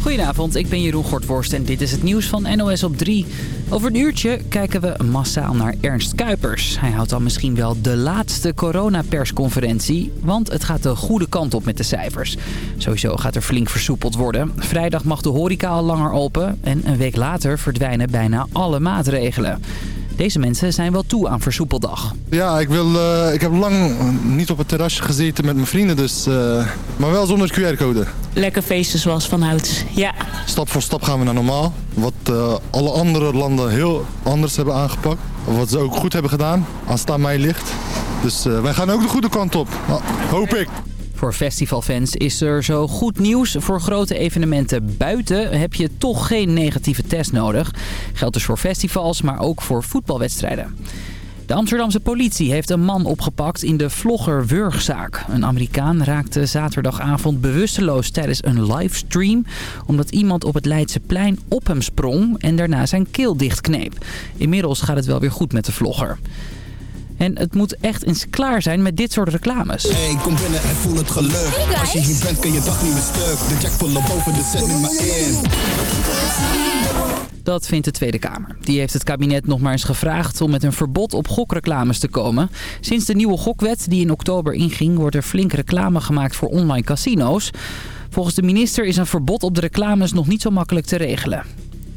Goedenavond, ik ben Jeroen Gortworst en dit is het nieuws van NOS op 3. Over een uurtje kijken we massaal naar Ernst Kuipers. Hij houdt dan misschien wel de laatste coronapersconferentie, want het gaat de goede kant op met de cijfers. Sowieso gaat er flink versoepeld worden. Vrijdag mag de horeca al langer open en een week later verdwijnen bijna alle maatregelen. Deze mensen zijn wel toe aan versoepeldag. Ja, ik, wil, eh, ik heb lang niet op het terrasje gezeten met mijn vrienden, dus, eh, maar wel zonder QR-code. Lekker feesten zoals vanouds, ja. Stap voor stap gaan we naar normaal. Wat eh, alle andere landen heel anders hebben aangepakt. Wat ze ook goed hebben gedaan, als het aan mij ligt. Dus wij gaan ook de goede kant op, hoop ik. Voor festivalfans is er zo goed nieuws. Voor grote evenementen buiten heb je toch geen negatieve test nodig. Geldt dus voor festivals, maar ook voor voetbalwedstrijden. De Amsterdamse politie heeft een man opgepakt in de vlogger-wurgzaak. Een Amerikaan raakte zaterdagavond bewusteloos tijdens een livestream... omdat iemand op het Leidseplein op hem sprong en daarna zijn keel dichtkneep. Inmiddels gaat het wel weer goed met de vlogger. En het moet echt eens klaar zijn met dit soort reclames. Hey, kom binnen en voel het geluk. Als je hier bent kun je dag niet meer stuk. De jack volle boven, de zet maar in. Dat vindt de Tweede Kamer. Die heeft het kabinet nog maar eens gevraagd om met een verbod op gokreclames te komen. Sinds de nieuwe gokwet die in oktober inging wordt er flink reclame gemaakt voor online casino's. Volgens de minister is een verbod op de reclames nog niet zo makkelijk te regelen.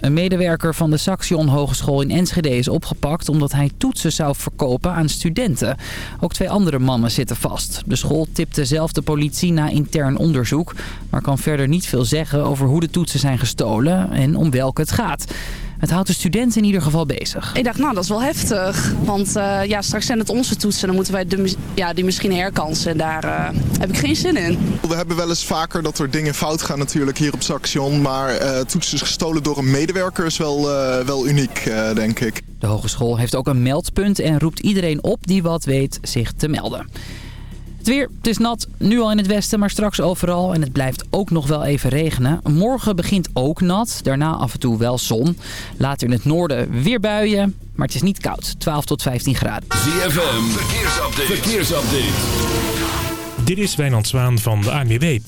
Een medewerker van de Saxion Hogeschool in Enschede is opgepakt omdat hij toetsen zou verkopen aan studenten. Ook twee andere mannen zitten vast. De school tipte zelf de politie na intern onderzoek, maar kan verder niet veel zeggen over hoe de toetsen zijn gestolen en om welke het gaat. Het houdt de studenten in ieder geval bezig. Ik dacht, nou, dat is wel heftig. Want uh, ja, straks zijn het onze toetsen. Dan moeten wij de, ja, die misschien herkansen. En daar uh, heb ik geen zin in. We hebben wel eens vaker dat er dingen fout gaan natuurlijk hier op Saxion. Maar uh, toetsen gestolen door een medewerker is wel, wel uniek, denk ik. De hogeschool heeft ook een meldpunt en roept iedereen op die wat weet zich te melden. Het weer, het is nat, nu al in het westen, maar straks overal. En het blijft ook nog wel even regenen. Morgen begint ook nat, daarna af en toe wel zon. Later in het noorden weer buien, maar het is niet koud. 12 tot 15 graden. ZFM, verkeersupdate. verkeersupdate. Dit is Wijnand Zwaan van de ANWB.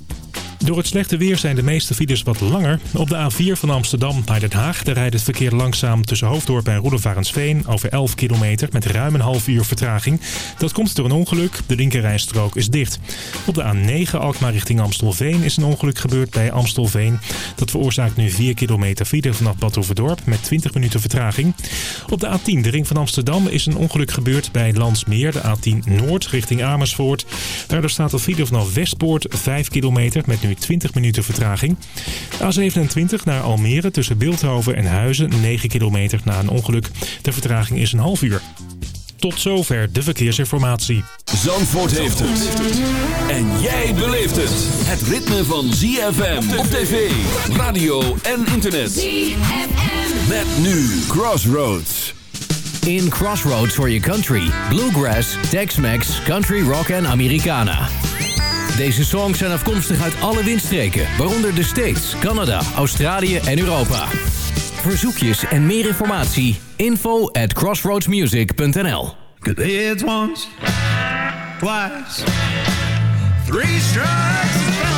Door het slechte weer zijn de meeste files wat langer. Op de A4 van Amsterdam naar Den Haag daar rijdt het verkeer langzaam tussen Hoofddorp en Roelofarensveen over 11 kilometer met ruim een half uur vertraging. Dat komt door een ongeluk. De linkerrijstrook is dicht. Op de A9 Alkmaar richting Amstelveen is een ongeluk gebeurd bij Amstelveen. Dat veroorzaakt nu 4 kilometer file vanaf Bad met 20 minuten vertraging. Op de A10 de ring van Amsterdam is een ongeluk gebeurd bij Landsmeer, de A10 Noord richting Amersfoort. Daardoor staat de file vanaf Westpoort 5 kilometer met nu 20 minuten vertraging. A27 naar Almere tussen Beeldhoven en Huizen 9 kilometer na een ongeluk. De vertraging is een half uur. Tot zover de verkeersinformatie. Zandvoort heeft het. En jij beleeft het. Het ritme van ZFM op tv, radio en internet. ZFM. Met nu Crossroads. In Crossroads for your country. Bluegrass, Tex-Mex, Country Rock en Americana. Deze songs zijn afkomstig uit alle windstreken, waaronder de States, Canada, Australië en Europa. Verzoekjes en meer informatie, info at crossroadsmusic.nl once, twice, three strikes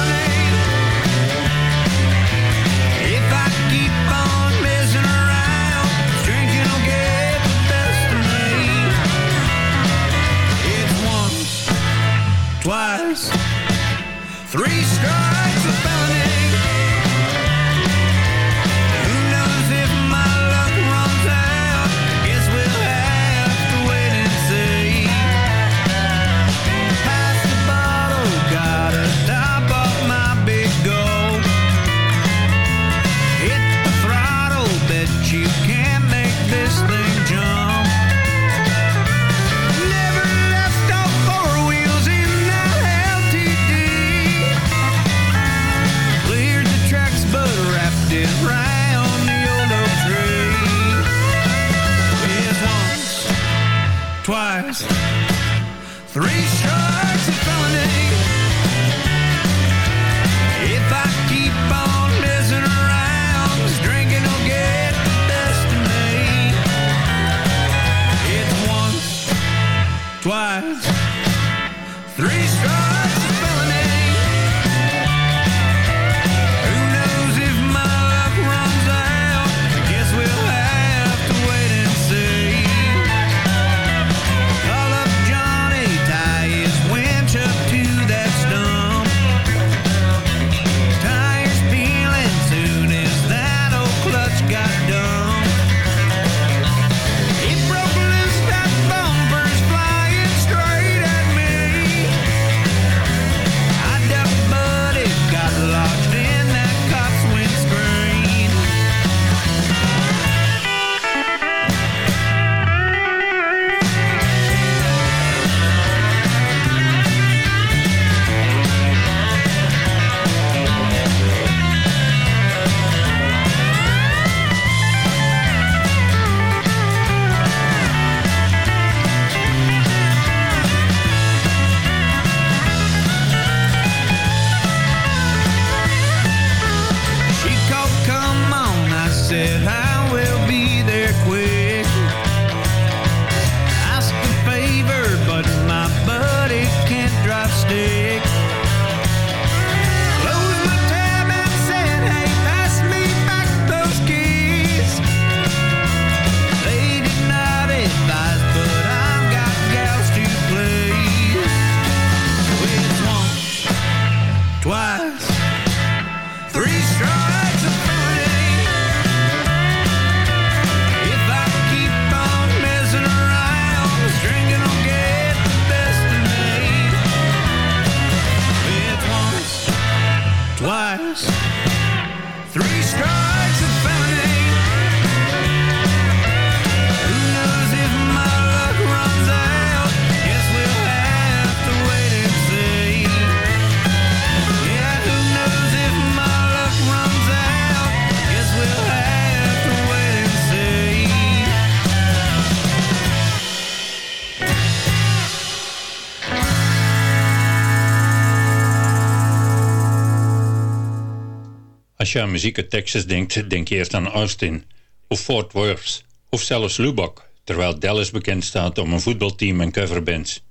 je aan muziek uit Texas denkt, denk je eerst aan Austin of Fort Worth of zelfs Lubbock, terwijl Dallas bekend staat om een voetbalteam en coverbands.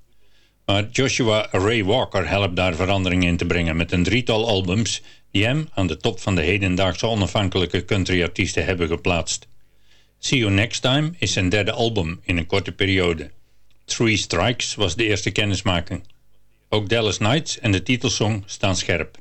Maar Joshua Ray Walker helpt daar verandering in te brengen met een drietal albums die hem aan de top van de hedendaagse onafhankelijke countryartiesten hebben geplaatst. See You Next Time is zijn derde album in een korte periode. Three Strikes was de eerste kennismaking. Ook Dallas Nights en de titelsong staan scherp.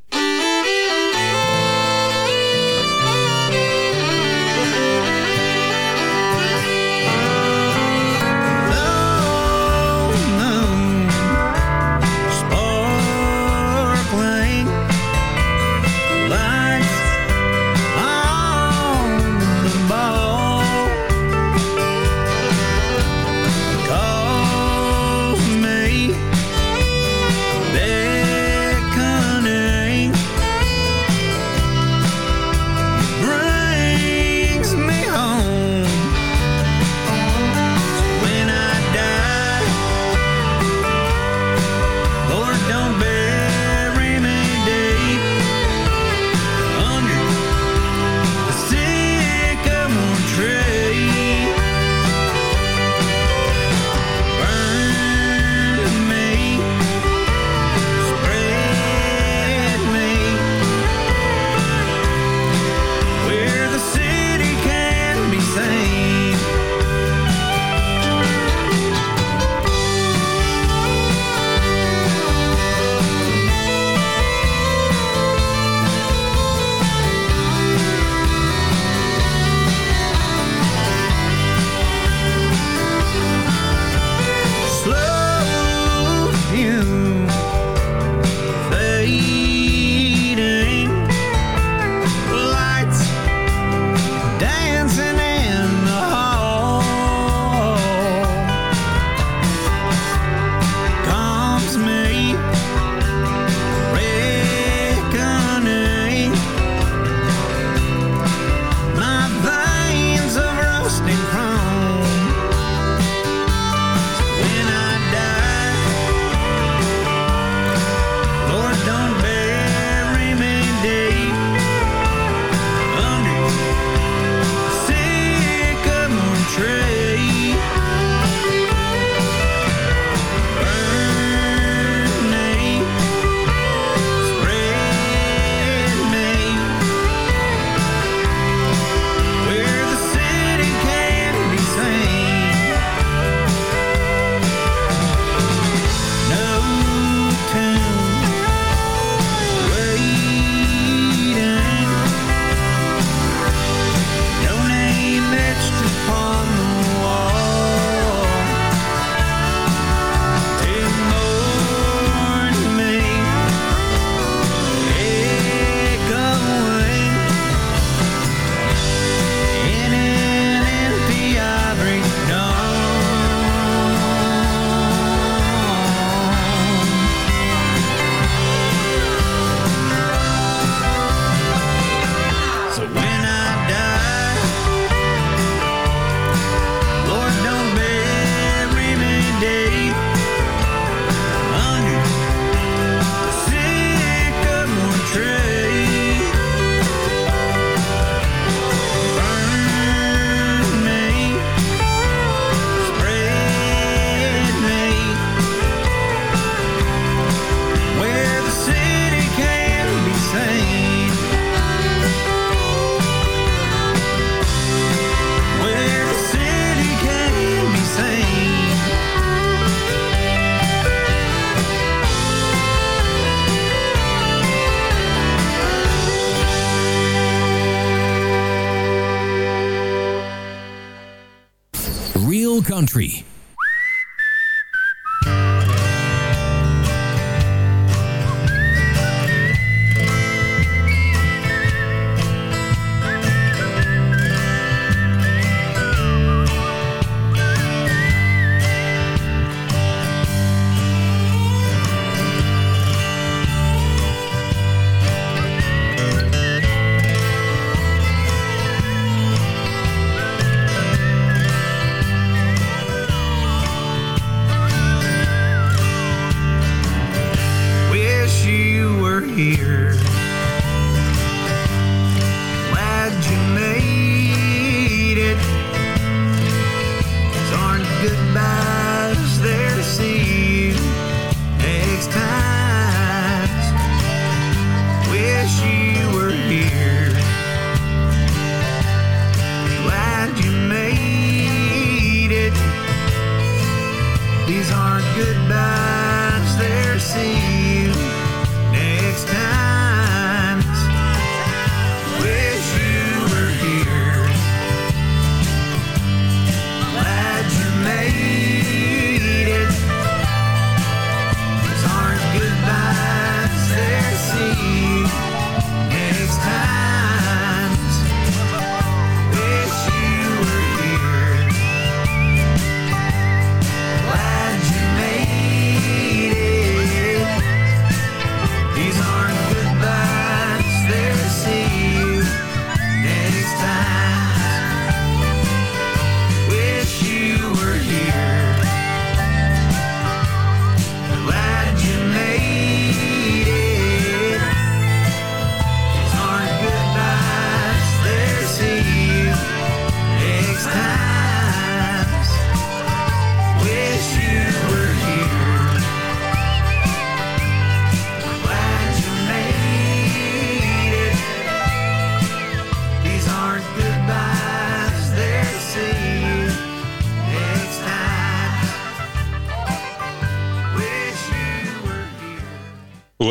Country.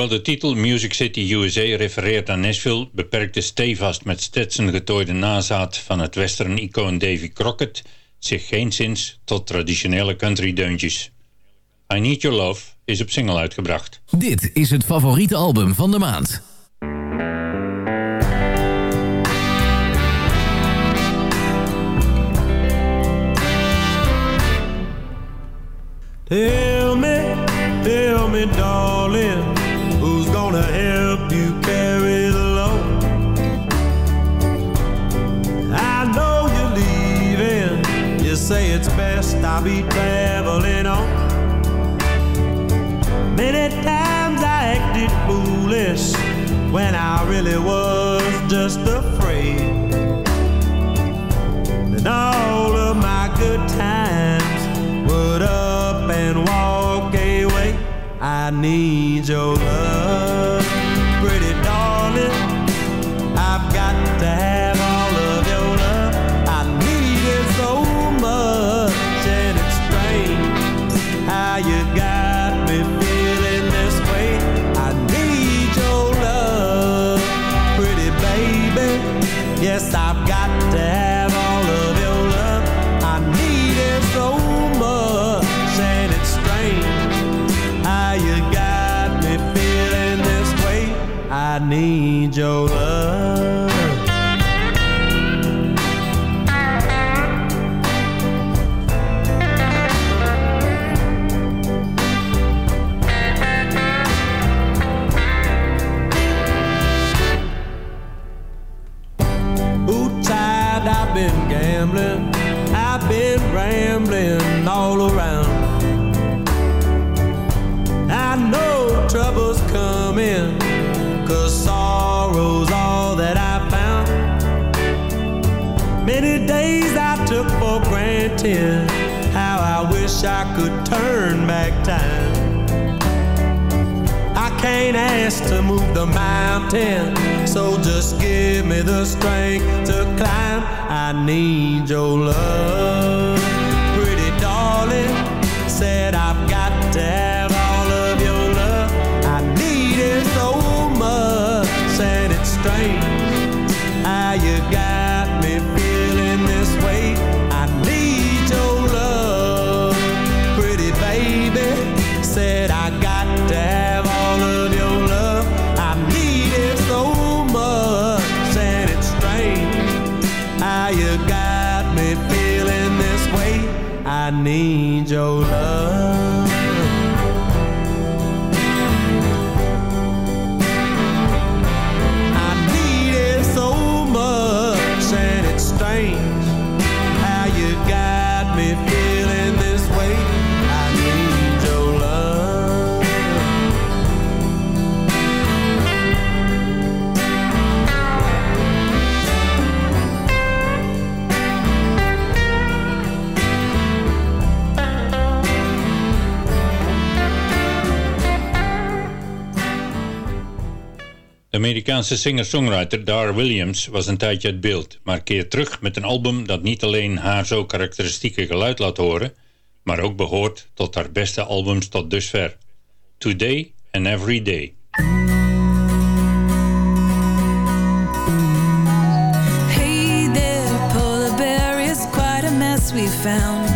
Hoewel de titel Music City USA refereert aan Nashville, beperkte stevast met Stetson getooide nazaat van het western-icoon Davy Crockett zich geenszins tot traditionele country deuntjes. I Need Your Love is op single uitgebracht. Dit is het favoriete album van de maand. Tell me, tell me, darling, gonna help you carry the load? I know you're leaving. You say it's best I be traveling on. Many times I acted foolish when I really was just afraid. And all of my good times would up and walk. I need your love, wish I could turn back time. I can't ask to move the mountain, so just give me the strength to climb. I need your love, Amerikaanse singer-songwriter Dar Williams was een tijdje uit beeld, maar keert terug met een album dat niet alleen haar zo karakteristieke geluid laat horen, maar ook behoort tot haar beste albums tot dusver. Today and Every Day. Hey there, polar bear is quite a mess we found.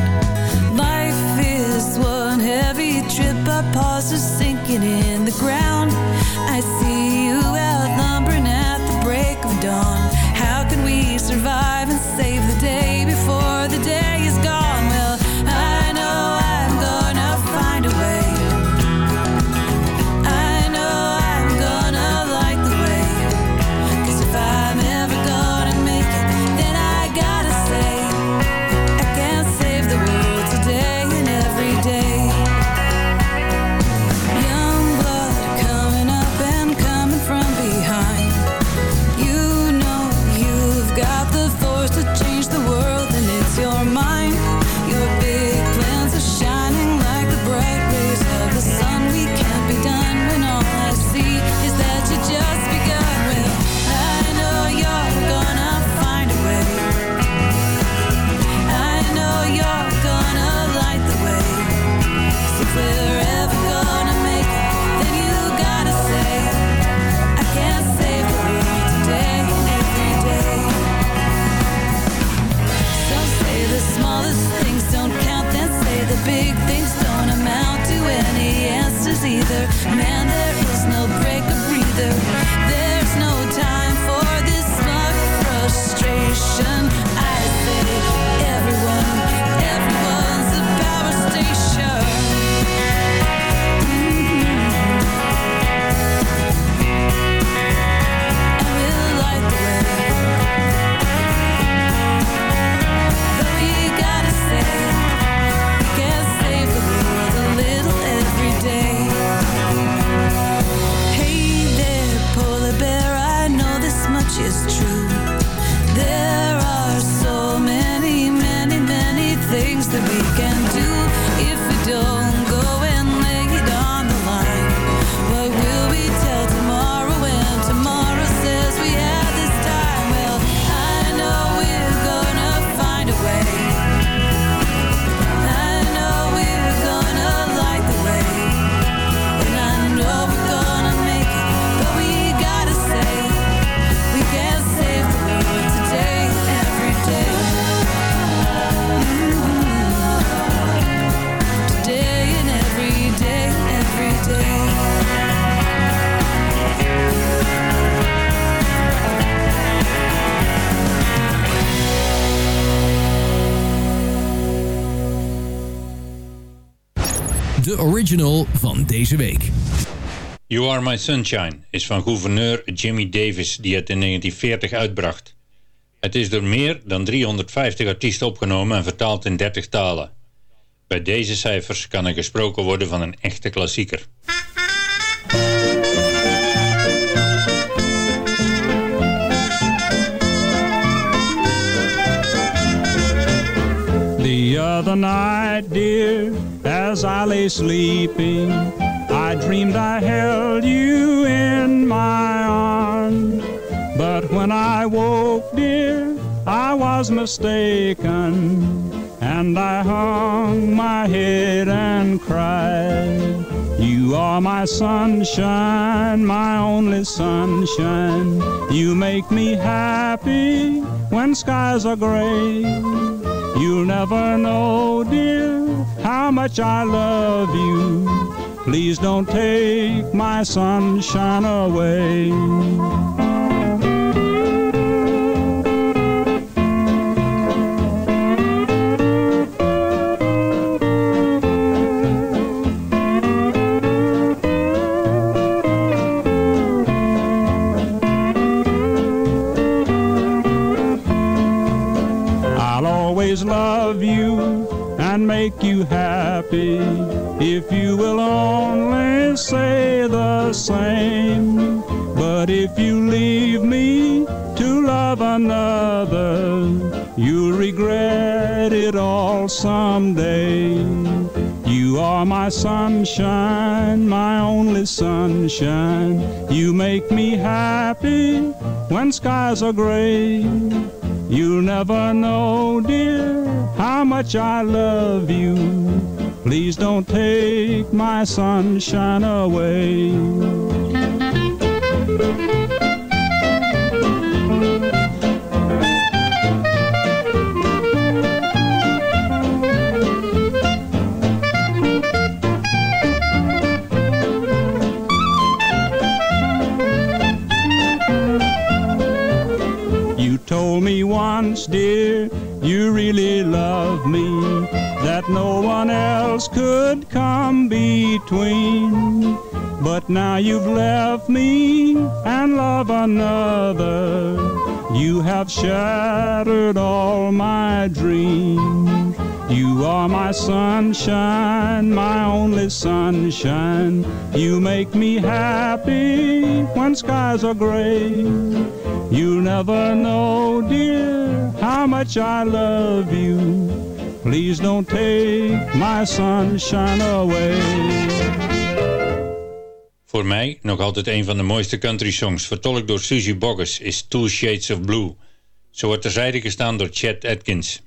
de original van deze week. You Are My Sunshine is van gouverneur Jimmy Davis die het in 1940 uitbracht. Het is door meer dan 350 artiesten opgenomen en vertaald in 30 talen. Bij deze cijfers kan er gesproken worden van een echte klassieker. The other night, dear, as I lay sleeping, I dreamed I held you in my arms. But when I woke, dear, I was mistaken, and I hung my head and cried. You are my sunshine, my only sunshine. You make me happy when skies are gray. You'll never know, dear, how much I love you. Please don't take my sunshine away. Make you happy if you will only say the same. But if you leave me to love another, you'll regret it all someday. You are my sunshine, my only sunshine. You make me happy when skies are gray. You'll never know, dear, how much I love you. Please don't take my sunshine away. No one else could come between. But now you've left me and love another. You have shattered all my dreams. You are my sunshine, my only sunshine. You make me happy when skies are gray. You'll never know, dear, how much I love you. Please don't take my sunshine away. Voor mij nog altijd een van de mooiste country songs, vertolkt door Susie Boggess, is Two Shades of Blue. Zo wordt terzijde gestaan door Chet Atkins.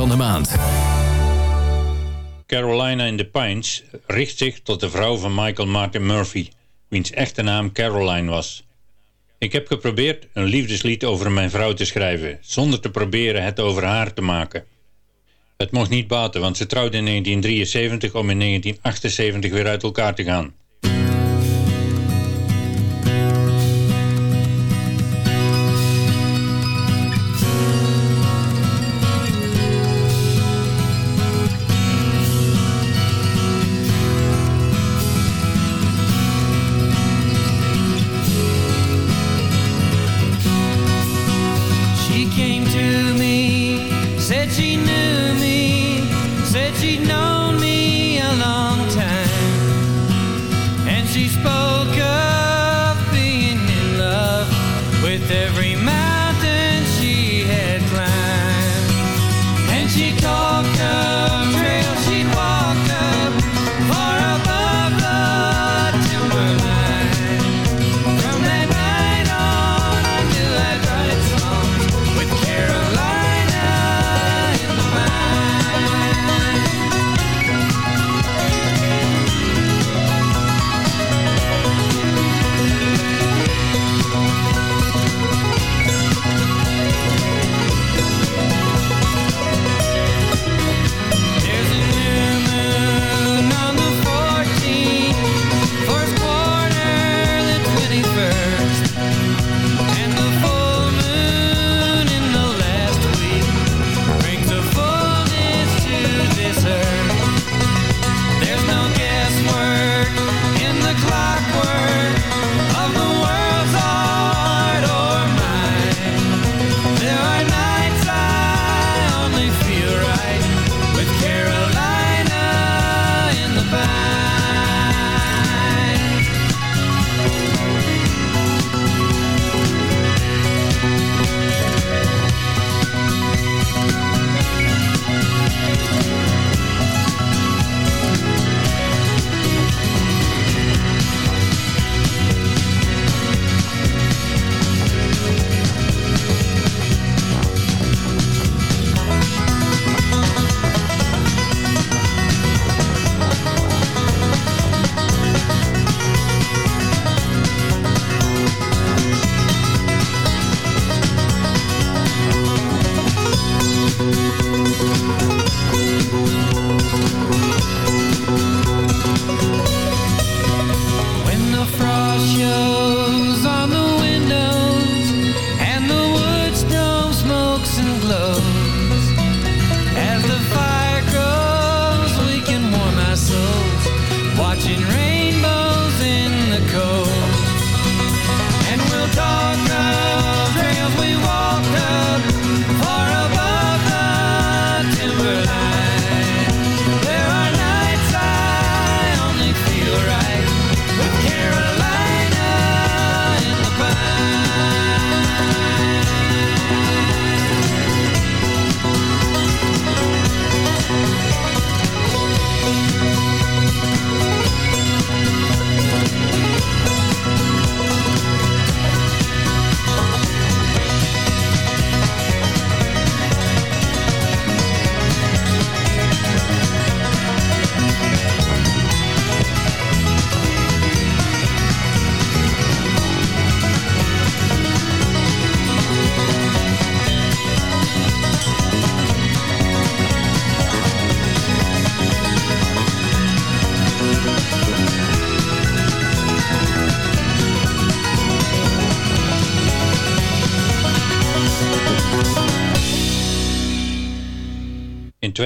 Van de maand. Carolina in the Pines richt zich tot de vrouw van Michael Martin Murphy, wiens echte naam Caroline was. Ik heb geprobeerd een liefdeslied over mijn vrouw te schrijven, zonder te proberen het over haar te maken. Het mocht niet baten, want ze trouwde in 1973 om in 1978 weer uit elkaar te gaan. She spoke of being in love with every mountain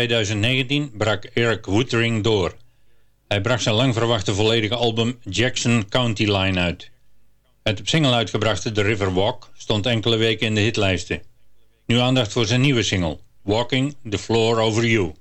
2019 brak Eric Woodring door. Hij bracht zijn lang verwachte volledige album Jackson County Line uit. Het op single uitgebrachte The River Walk stond enkele weken in de hitlijsten. Nu aandacht voor zijn nieuwe single, Walking the Floor Over You.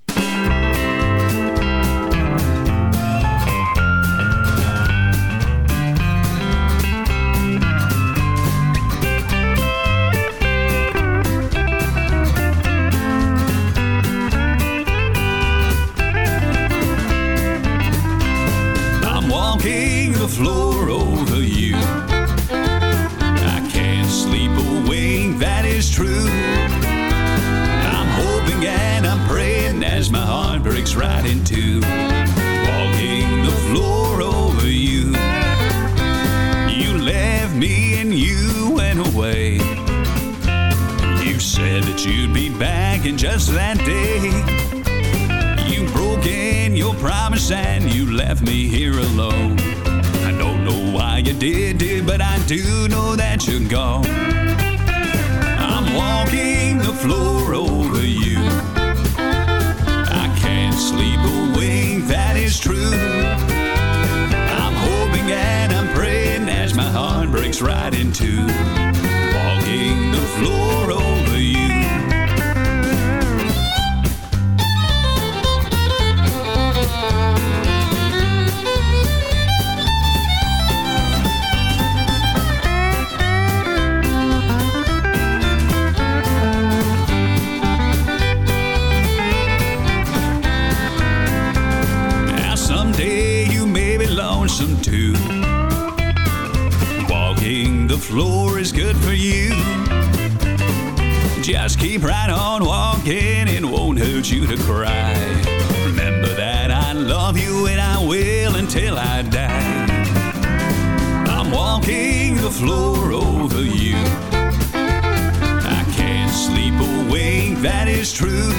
that is true.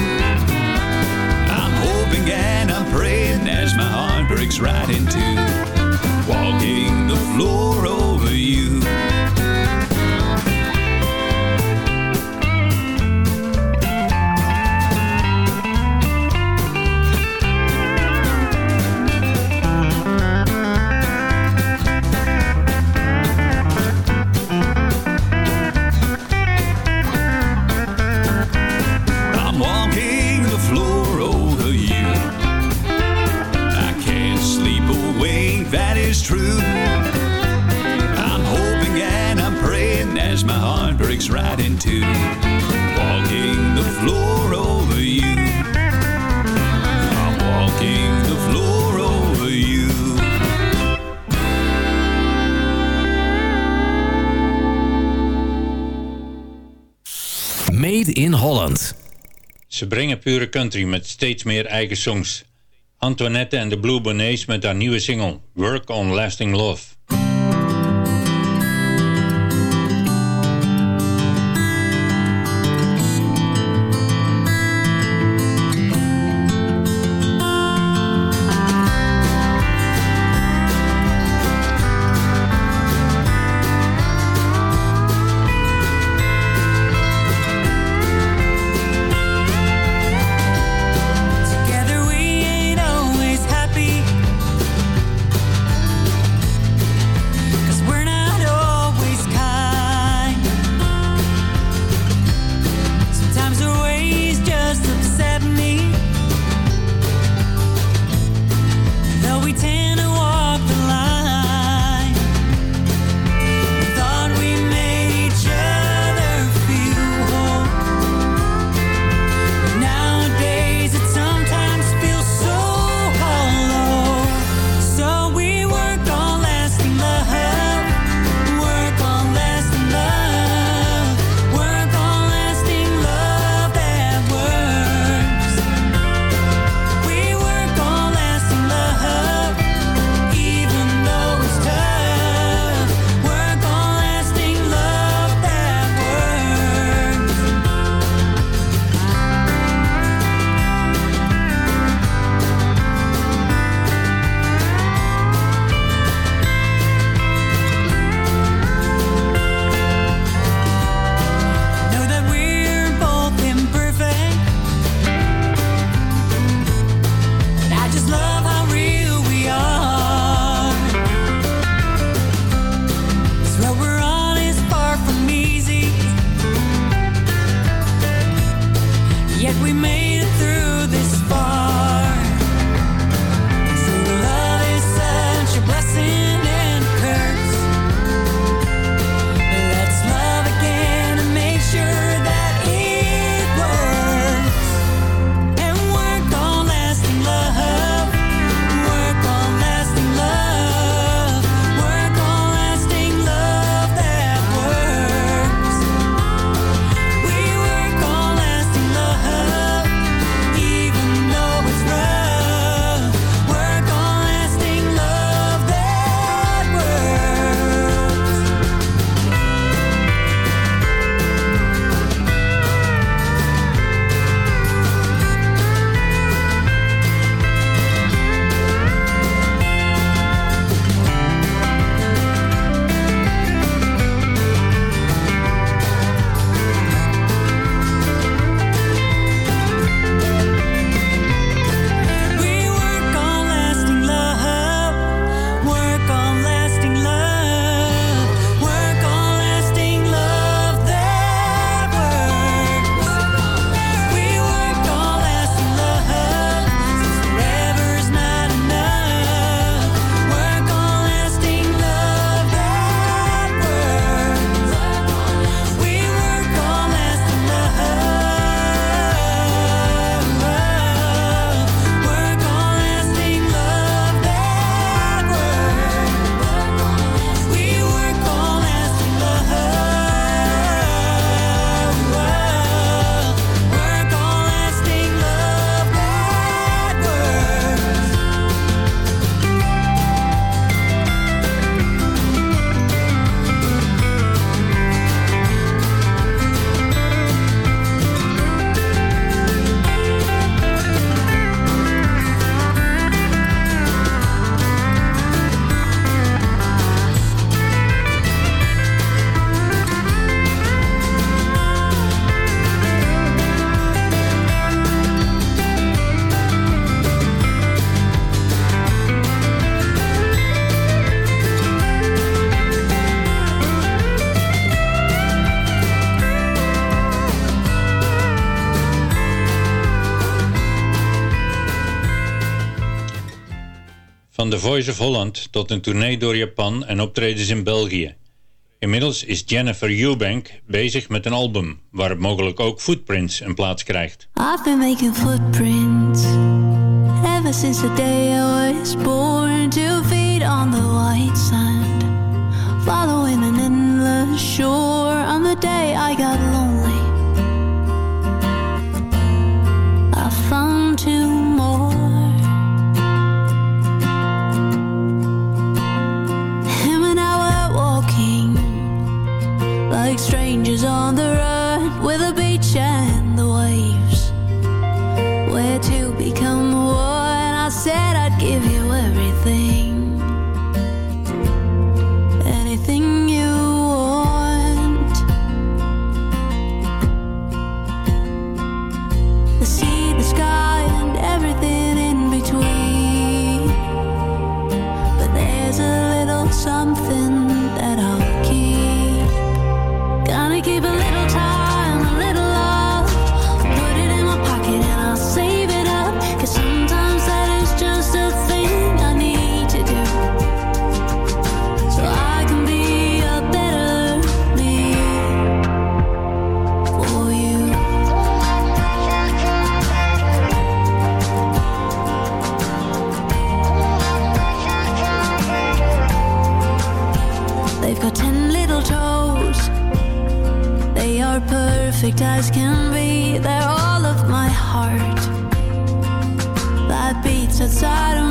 I'm hoping and I'm praying as my heart breaks right in two. Ze brengen pure country met steeds meer eigen songs. Antoinette en de Blue Bonnets met haar nieuwe single Work on Lasting Love. The Voice of Holland tot een tournee door Japan en optredens in België. Inmiddels is Jennifer Eubank bezig met een album... waar mogelijk ook Footprints een plaats krijgt. I've been making footprints ever since the day I was born to feed on the white sand, following an endless shore. On the day I got lonely, strangers on the road perfect as can be. They're all of my heart that beats outside of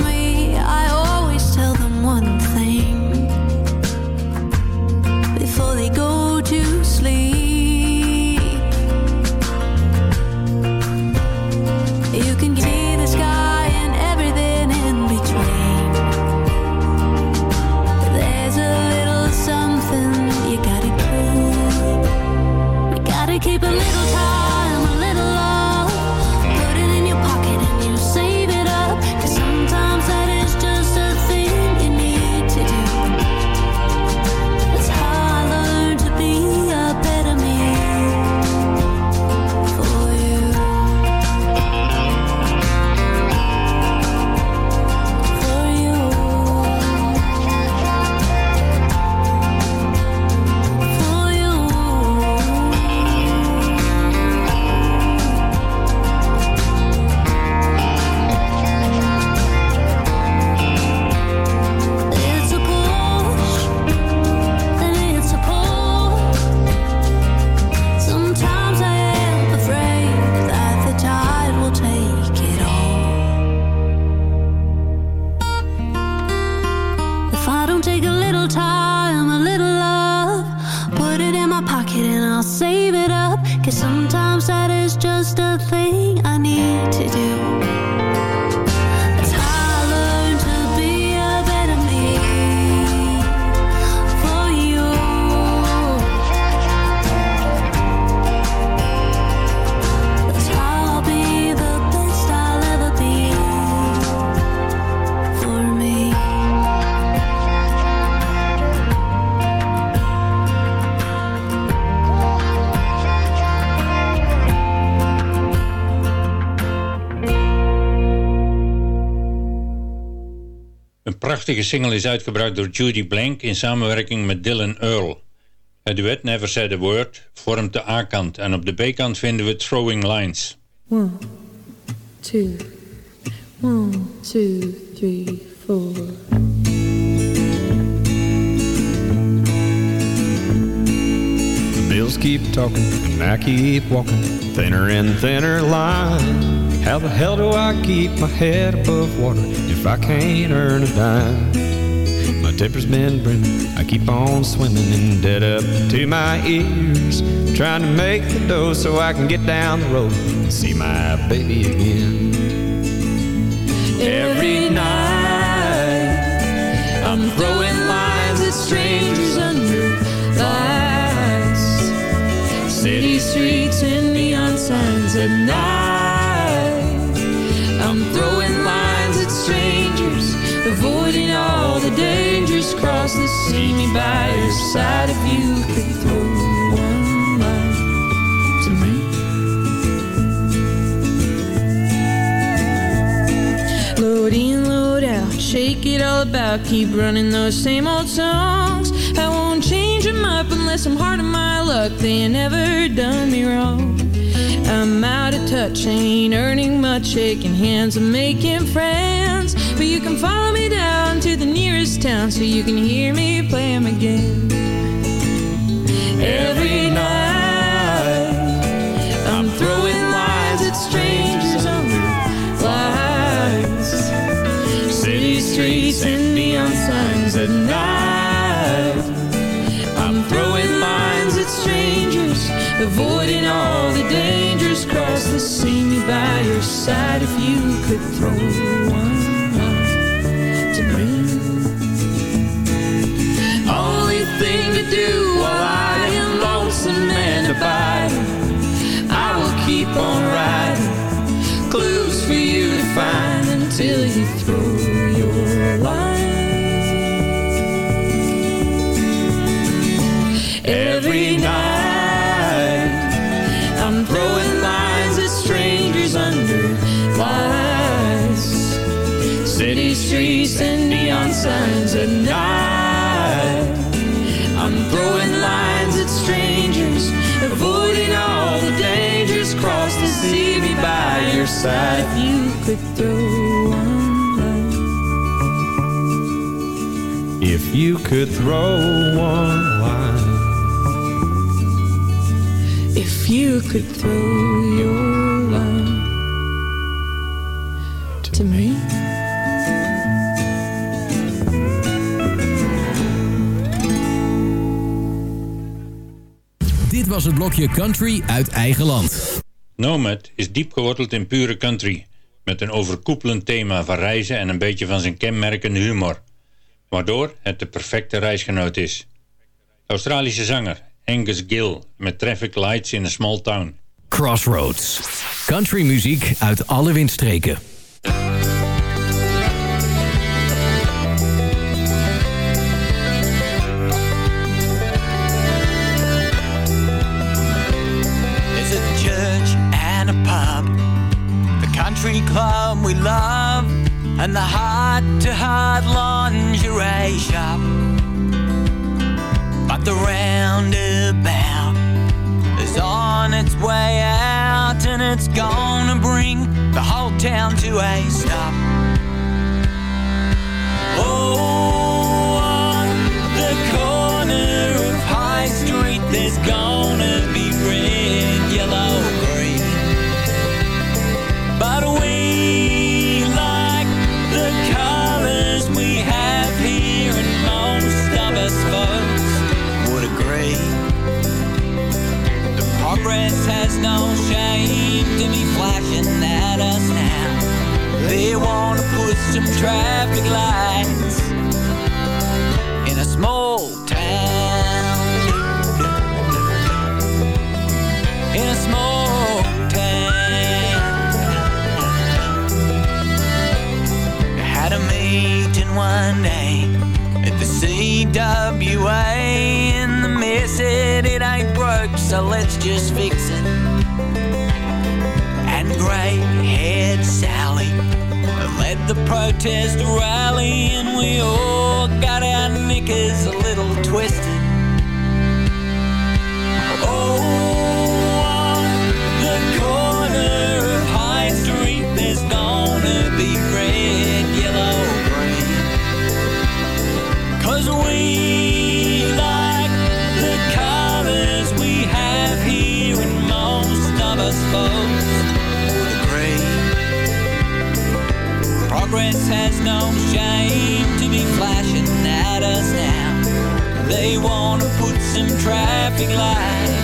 prachtige single is uitgebracht door Judy Blank in samenwerking met Dylan Earl. Het duet Never Said a Word vormt de A-kant en op de B-kant vinden we Throwing Lines. One, two, one, two, three, four. The bills keep talking, and I keep walking, thinner and thinner line. How the hell do I keep my head above water if I can't earn a dime? My temper's been brimming, I keep on swimming in debt up to my ears. Trying to make the dough so I can get down the road and see my baby again. Every night I'm throwing lines at strangers under lights. City streets and neon signs at night. I'm throwing lines at strangers, avoiding all the dangers. Cross the see me by your side if you could throw one line to me. Load in, load out, shake it all about. Keep running those same old songs. I won't change them up unless I'm hard on my luck. They ain't never done me wrong. I'm out of touch, ain't earning much, shaking hands and making friends. But you can follow me down to the nearest town so you can hear me play 'em again. Every night, I'm throwing lines at strangers the lights. City streets and neon signs at night. I'm throwing lines at strangers, avoiding see me by your side if you could throw one to me. Only thing to do while I am lonesome and abiding. I will keep on riding, clues for you to find until you throw your line. Every night, streets and neon signs at night. I'm throwing lines at strangers, avoiding all the dangers. Cross the sea, be by your side if you could throw one line. If you could throw one line. If you could throw your line to me. Was het blokje Country uit eigen land. Nomad is diep geworteld in pure country, met een overkoepelend thema van reizen en een beetje van zijn kenmerkende humor, waardoor het de perfecte reisgenoot is. Australische zanger Angus Gill met Traffic Lights in a Small Town. Crossroads. Country muziek uit alle windstreken. Country club we love, and the heart-to-heart lingerie shop. But the roundabout is on its way out, and it's gonna bring the whole town to a stop. Flashing at us now. They wanna put some traffic lights in a small town. In a small town. Had a meeting one day at the CWA, and the mayor said it ain't broke, so let's just fix it. Grey-haired Sally led the protest rally, and we all got our knickers a little twisted. No shame to be flashing at us now. They wanna put some traffic lights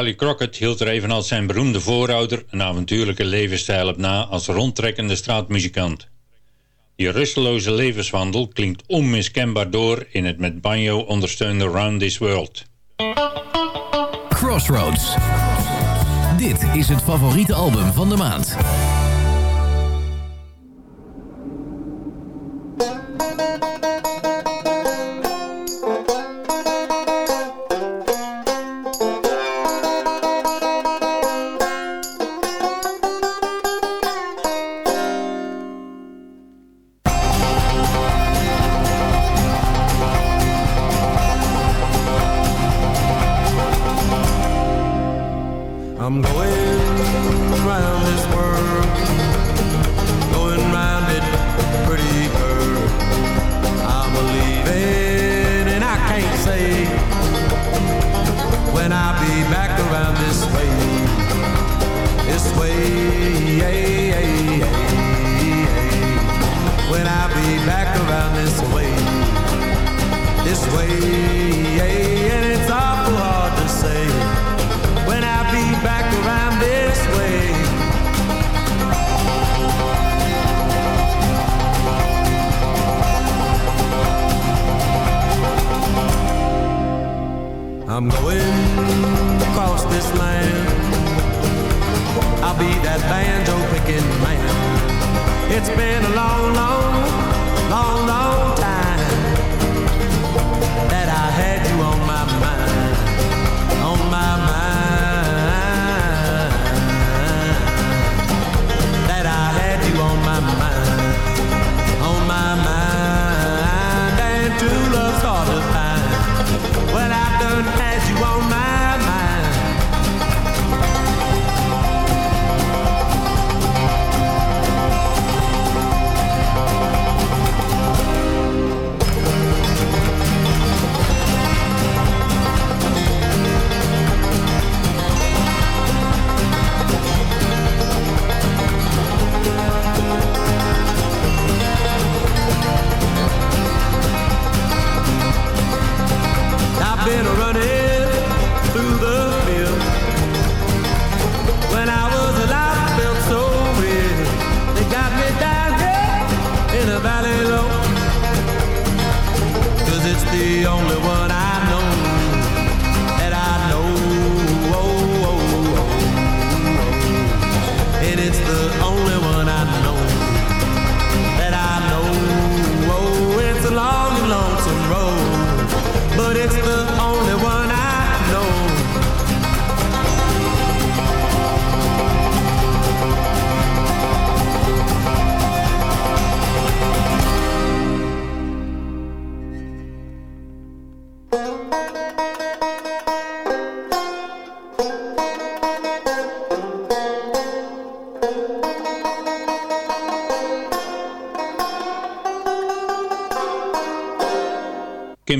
Charlie Crockett hield er evenals zijn beroemde voorouder een avontuurlijke levensstijl op na als rondtrekkende straatmuzikant. Die rusteloze levenswandel klinkt onmiskenbaar door in het met banjo ondersteunde Round This World. Crossroads. Dit is het favoriete album van de maand. I'm going round this world, going round it, pretty girl. I'm believing, and I can't say when I'll be back around this way, this way. When I'll be back around this way, this way, and it's awful hard to say I'm going across this land. I'll be that banjo picking man. It's been a long, long, long, long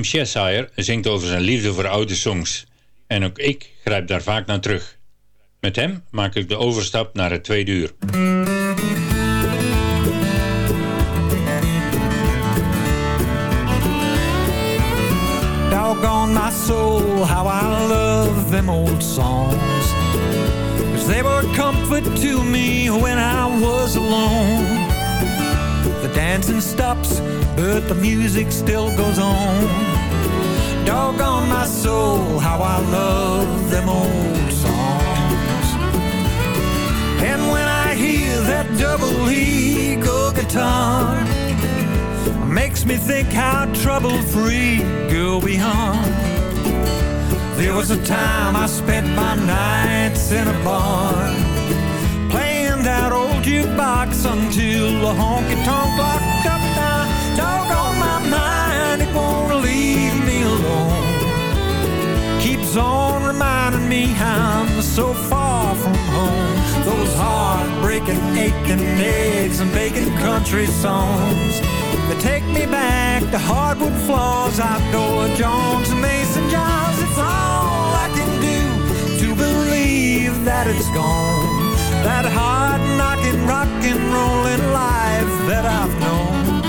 Kim Cheshire zingt over zijn liefde voor oude songs. En ook ik grijp daar vaak naar terug. Met hem maak ik de overstap naar het tweede uur. Doggone my soul, how I love them old songs. 'Cause they were comfort to me when I was alone. The dancing stops, but the music still goes on. Doggone my soul, how I love them old songs. And when I hear that double eagle guitar, makes me think how trouble-free girl we are. There was a time I spent my nights in a bar, jukebox until the honky-tonk locked up now. Dog on my mind, it won't leave me alone. Keeps on reminding me I'm so far from home. Those heartbreaking, aching eggs and bacon country songs. They take me back to hardwood floors, outdoor Jones and Mason jars. It's all I can do to believe that it's gone. That hard knocking, rock and rolling life that I've known.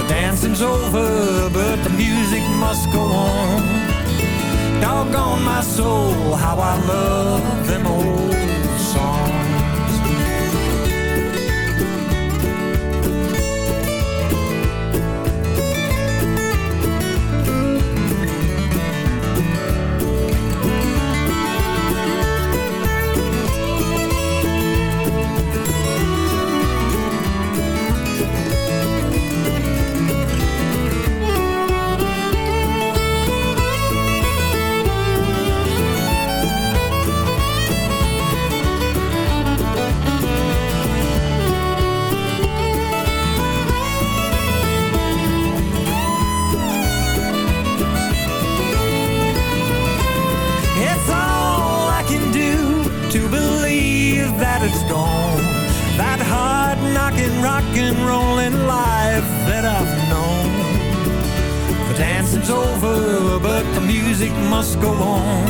The dancing's over, but the music must go on. Doggone my soul, how I love them old time's over, but the music must go on.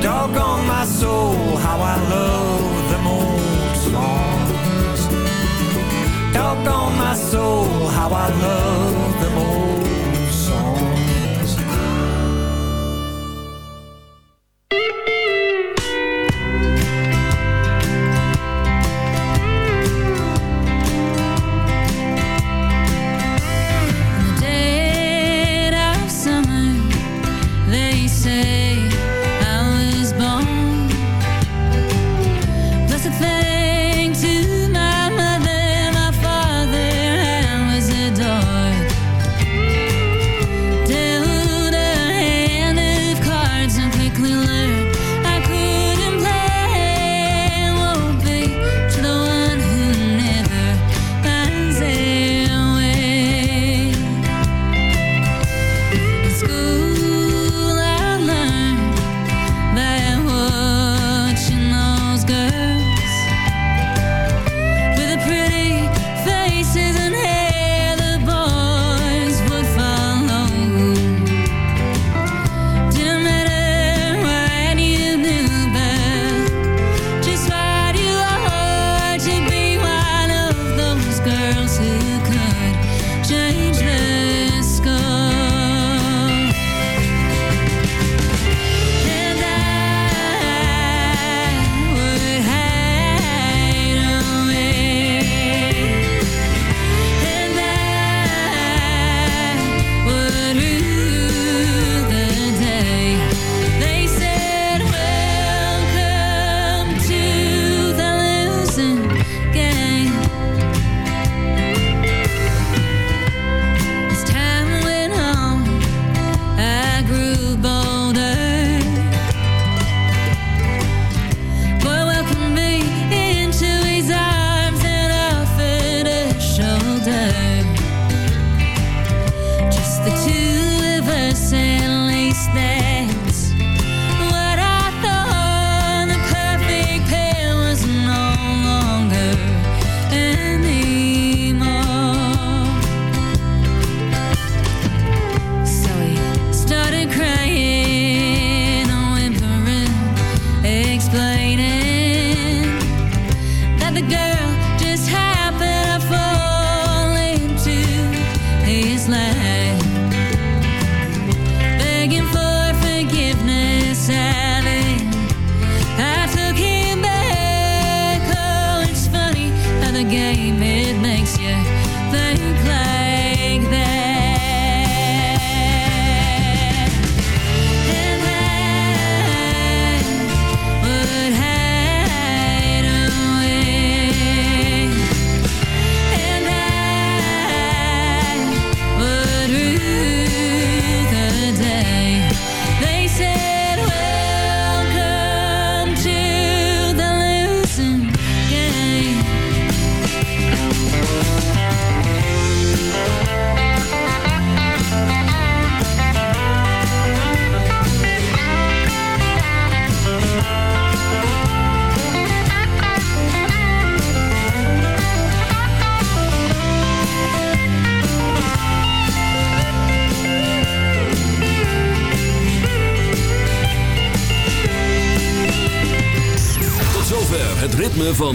Doggone my soul, how I love them old songs. Doggone my soul, how I love them old